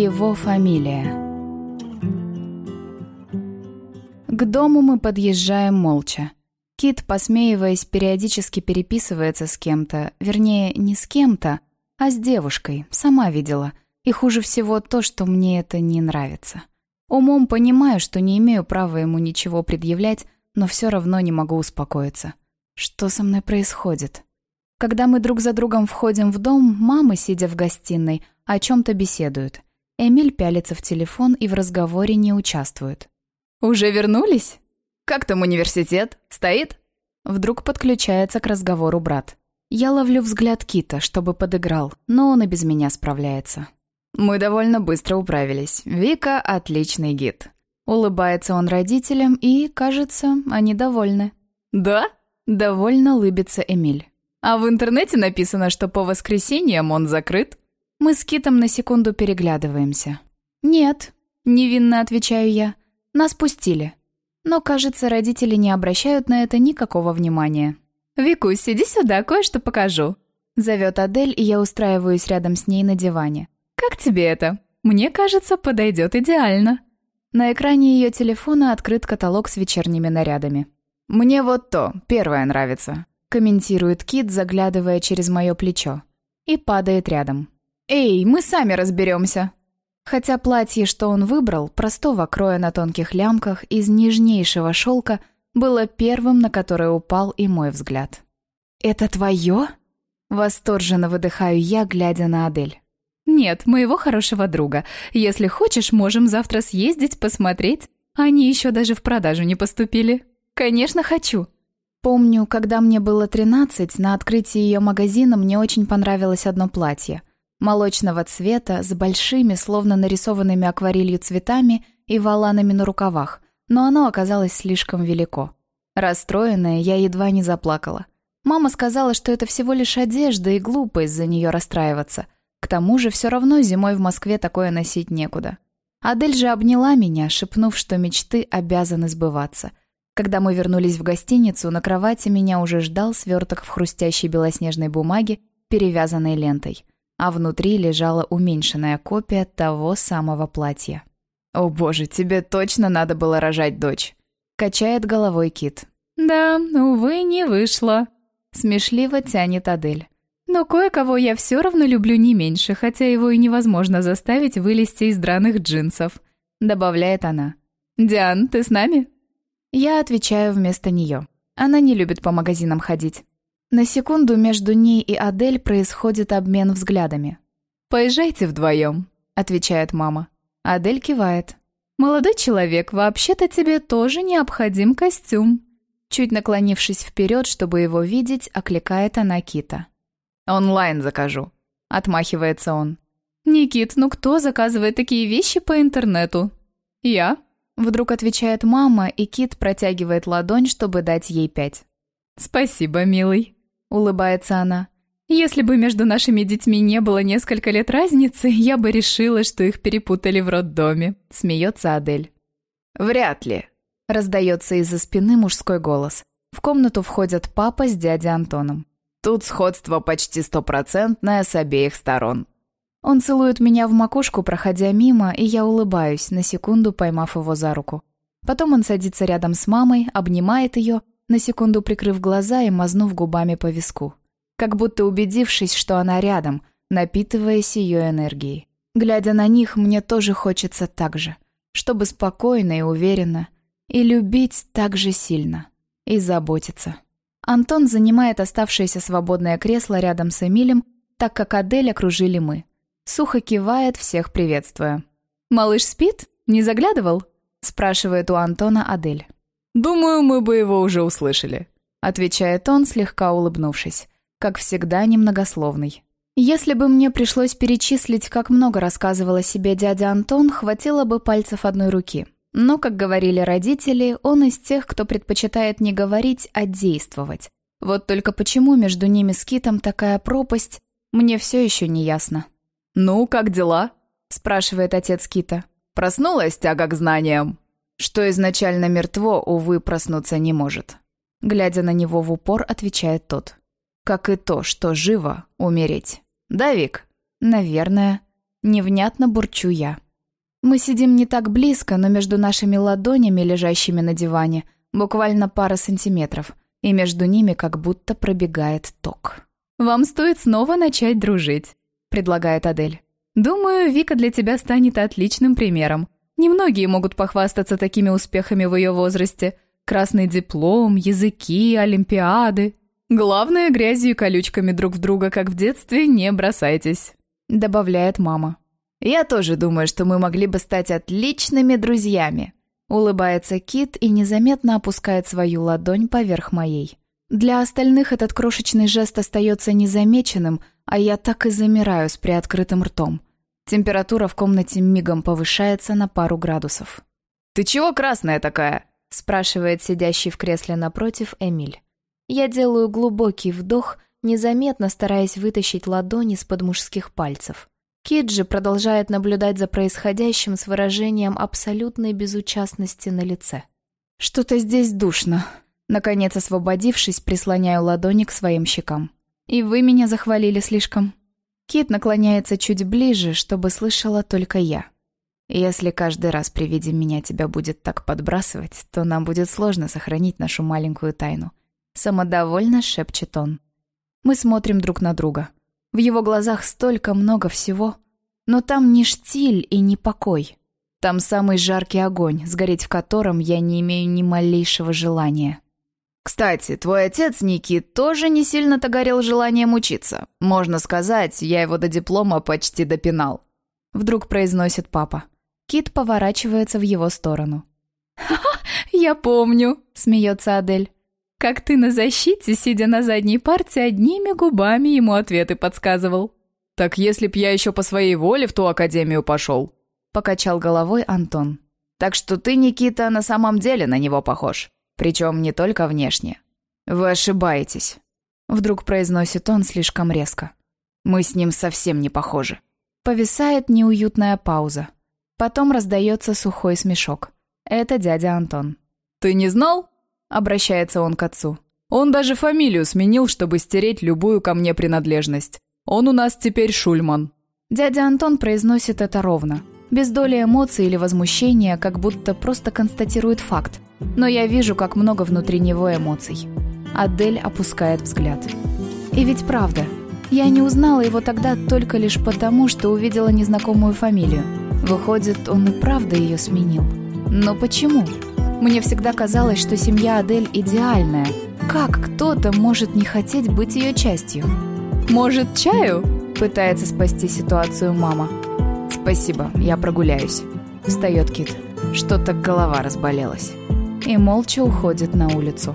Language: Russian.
Его фамилия. К дому мы подъезжаем молча. Кит, посмеиваясь, периодически переписывается с кем-то, вернее, не с кем-то, а с девушкой, сама видела. И хуже всего то, что мне это не нравится. Умом понимаю, что не имею права ему ничего предъявлять, но все равно не могу успокоиться. Что со мной происходит? Когда мы друг за другом входим в дом, мамы, сидя в гостиной, о чем-то беседуют. Эмиль пялится в телефон и в разговоре не участвует. «Уже вернулись? Как там университет? Стоит?» Вдруг подключается к разговору брат. Я ловлю взгляд Кита, чтобы подыграл, но он и без меня справляется. «Мы довольно быстро управились. Вика — отличный гид». Улыбается он родителям, и, кажется, они довольны. «Да?» — довольно лыбится Эмиль. «А в интернете написано, что по воскресеньям он закрыт?» Мы с Китом на секунду переглядываемся. «Нет», — невинно отвечаю я. «Нас пустили». Но, кажется, родители не обращают на это никакого внимания. «Викусь, иди сюда, кое-что покажу», — зовет Адель, и я устраиваюсь рядом с ней на диване. «Как тебе это? Мне кажется, подойдет идеально». На экране ее телефона открыт каталог с вечерними нарядами. «Мне вот то, первое нравится», — комментирует Кит, заглядывая через мое плечо. И падает рядом. «Эй, мы сами разберемся!» Хотя платье, что он выбрал, простого кроя на тонких лямках, из нежнейшего шелка, было первым, на которое упал и мой взгляд. «Это твое?» Восторженно выдыхаю я, глядя на Адель. «Нет, моего хорошего друга. Если хочешь, можем завтра съездить, посмотреть. Они еще даже в продажу не поступили». «Конечно, хочу». Помню, когда мне было 13, на открытии ее магазина мне очень понравилось одно платье. Молочного цвета, с большими, словно нарисованными акварелью цветами и валанами на рукавах, но оно оказалось слишком велико. Расстроенная, я едва не заплакала. Мама сказала, что это всего лишь одежда и глупо из-за нее расстраиваться. К тому же все равно зимой в Москве такое носить некуда. Адель же обняла меня, шепнув, что мечты обязаны сбываться. Когда мы вернулись в гостиницу, на кровати меня уже ждал сверток в хрустящей белоснежной бумаге, перевязанной лентой, а внутри лежала уменьшенная копия того самого платья. «О боже, тебе точно надо было рожать дочь!» — качает головой Кит. «Да, увы, не вышло», — смешливо тянет Адель. «Но кое-кого я все равно люблю не меньше, хотя его и невозможно заставить вылезти из драных джинсов», — добавляет она. «Диан, ты с нами?» Я отвечаю вместо нее. Она не любит по магазинам ходить. На секунду между ней и Адель происходит обмен взглядами. «Поезжайте вдвоем», — отвечает мама. Адель кивает. «Молодой человек, вообще-то тебе тоже необходим костюм». Чуть наклонившись вперед, чтобы его видеть, окликает она Кита. «Онлайн закажу», — отмахивается он. «Никит, ну кто заказывает такие вещи по интернету?» «Я», Вдруг отвечает мама, и Кит протягивает ладонь, чтобы дать ей пять. «Спасибо, милый», — улыбается она. «Если бы между нашими детьми не было несколько лет разницы, я бы решила, что их перепутали в роддоме», — смеется Адель. «Вряд ли», — раздается из-за спины мужской голос. В комнату входят папа с дядей Антоном. «Тут сходство почти стопроцентное с обеих сторон», он целует меня в макушку, проходя мимо, и я улыбаюсь, на секунду поймав его за руку. Потом он садится рядом с мамой, обнимает ее, на секунду прикрыв глаза и мазнув губами по виску. Как будто убедившись, что она рядом, напитываясь ее энергией. Глядя на них, мне тоже хочется так же. Чтобы спокойно и уверенно. И любить так же сильно. И заботиться. Антон занимает оставшееся свободное кресло рядом с Эмилем, так как Адель окружили мы. Сухо кивает, всех приветствуя. «Малыш спит? Не заглядывал?» спрашивает у Антона Адель. «Думаю, мы бы его уже услышали», отвечает он, слегка улыбнувшись. Как всегда, немногословный. Если бы мне пришлось перечислить, как много рассказывал о себе дядя Антон, хватило бы пальцев одной руки. Но, как говорили родители, он из тех, кто предпочитает не говорить, а действовать. Вот только почему между ними с Китом такая пропасть, мне все еще не ясно. «Ну, как дела?» — спрашивает отец Кита. «Проснулась тяга к знаниям?» Что изначально мертво, увы, проснуться не может. Глядя на него в упор, отвечает тот. Как и то, что живо, умереть. Да, Вик? Наверное. Невнятно бурчу я. Мы сидим не так близко, но между нашими ладонями, лежащими на диване, буквально пара сантиметров, и между ними как будто пробегает ток. «Вам стоит снова начать дружить», — предлагает Адель. «Думаю, Вика для тебя станет отличным примером. Немногие могут похвастаться такими успехами в ее возрасте. Красный диплом, языки, олимпиады. Главное, грязью и колючками друг в друга, как в детстве, не бросайтесь», — добавляет мама. «Я тоже думаю, что мы могли бы стать отличными друзьями», улыбается Кит и незаметно опускает свою ладонь поверх моей. Для остальных этот крошечный жест остается незамеченным, а я так и замираю с приоткрытым ртом. Температура в комнате мигом повышается на пару градусов. «Ты чего красная такая?» спрашивает сидящий в кресле напротив Эмиль. Я делаю глубокий вдох, незаметно стараясь вытащить ладони из-под мужских пальцев. Киджи продолжает наблюдать за происходящим с выражением абсолютной безучастности на лице. «Что-то здесь душно». Наконец, освободившись, прислоняю ладони к своим щекам. «И вы меня захвалили слишком». Кит наклоняется чуть ближе, чтобы слышала только я. «Если каждый раз при виде меня тебя будет так подбрасывать, то нам будет сложно сохранить нашу маленькую тайну». Самодовольно шепчет он. Мы смотрим друг на друга. В его глазах столько много всего. Но там не штиль и не покой. Там самый жаркий огонь, сгореть в котором я не имею ни малейшего желания. «Кстати, твой отец, Ники, тоже не сильно-то горел желанием учиться. Можно сказать, я его до диплома почти допинал». Вдруг произносит папа. Кит поворачивается в его сторону. «Ха-ха, я помню», — смеется Адель. Как ты на защите, сидя на задней парте, одними губами ему ответы подсказывал. «Так если б я еще по своей воле в ту академию пошел», — покачал головой Антон. «Так что ты, Никита, на самом деле на него похож. Причем не только внешне. Вы ошибаетесь», — вдруг произносит он слишком резко. «Мы с ним совсем не похожи». Повисает неуютная пауза. Потом раздается сухой смешок. Это дядя Антон. «Ты не знал?» Обращается он к отцу. Он даже фамилию сменил, чтобы стереть любую ко мне принадлежность. Он у нас теперь Шульман. Дядя Антон произносит это ровно. Без доли эмоций или возмущения, как будто просто констатирует факт. Но я вижу, как много внутри него эмоций. Адель опускает взгляд. И ведь правда, я не узнала его тогда только лишь потому, что увидела незнакомую фамилию. Выходит, он и правда ее сменил. Но почему? Мне всегда казалось, что семья Адель идеальная. Как кто-то может не хотеть быть ее частью? «Может, чаю?» – пытается спасти ситуацию мама. «Спасибо, я прогуляюсь», – встает Кит. Что-то голова разболелась. И молча уходит на улицу.